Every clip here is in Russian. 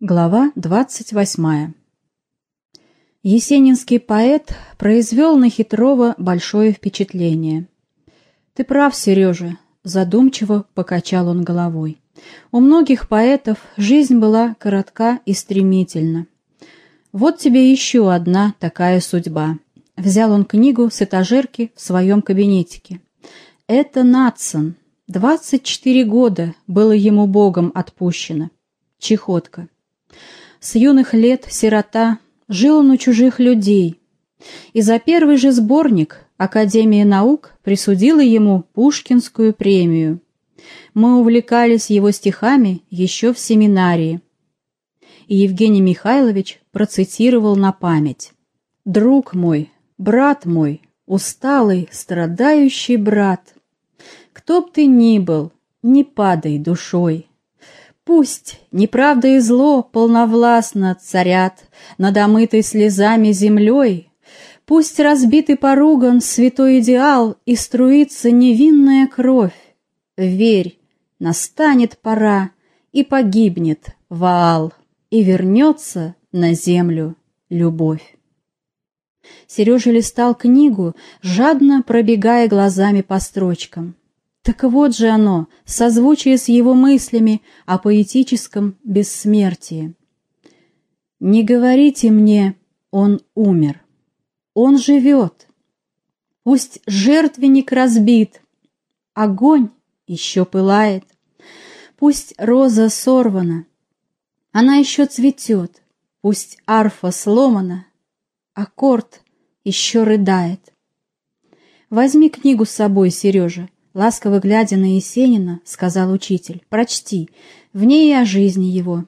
Глава 28. Есенинский поэт произвел на Хитрова большое впечатление. «Ты прав, Сережа», — задумчиво покачал он головой. «У многих поэтов жизнь была коротка и стремительна. Вот тебе еще одна такая судьба». Взял он книгу с этажерки в своем кабинетике. «Это Натсон. Двадцать четыре года было ему Богом отпущено. Чехотка». С юных лет сирота, жил он у чужих людей. И за первый же сборник Академия наук присудила ему Пушкинскую премию. Мы увлекались его стихами еще в семинарии. И Евгений Михайлович процитировал на память. «Друг мой, брат мой, усталый, страдающий брат, кто б ты ни был, не падай душой, Пусть неправда и зло полновластно царят Над омытой слезами землей, Пусть разбитый поруган святой идеал И струится невинная кровь. Верь, настанет пора, и погибнет Ваал, И вернется на землю любовь. Сережа листал книгу, жадно пробегая глазами по строчкам. Так вот же оно, созвучие с его мыслями о поэтическом бессмертии. Не говорите мне, он умер. Он живет. Пусть жертвенник разбит, огонь еще пылает. Пусть роза сорвана, она еще цветет. Пусть арфа сломана, аккорд еще рыдает. Возьми книгу с собой, Сережа, Ласково глядя на Есенина, сказал учитель, «Прочти, в ней и о жизни его».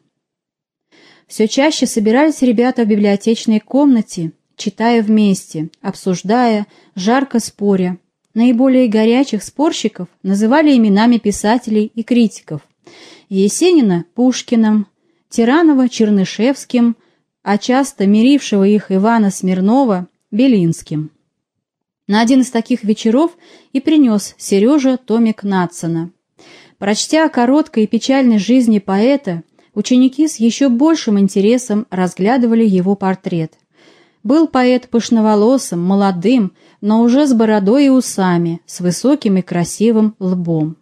Все чаще собирались ребята в библиотечной комнате, читая вместе, обсуждая, жарко споря. Наиболее горячих спорщиков называли именами писателей и критиков. Есенина – Пушкиным, Тиранова – Чернышевским, а часто мирившего их Ивана Смирнова – Белинским. На один из таких вечеров и принес Сережа томик Натсона. Прочтя о короткой и печальной жизни поэта, ученики с еще большим интересом разглядывали его портрет. Был поэт пышноволосым, молодым, но уже с бородой и усами, с высоким и красивым лбом.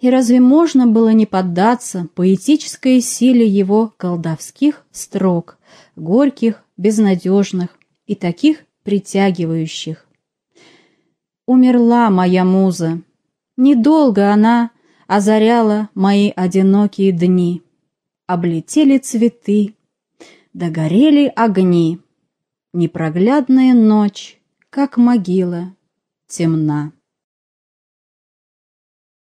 И разве можно было не поддаться поэтической силе его колдовских строк, горьких, безнадежных и таких притягивающих? Умерла моя муза. Недолго она озаряла мои одинокие дни. Облетели цветы, догорели огни. Непроглядная ночь, как могила, темна.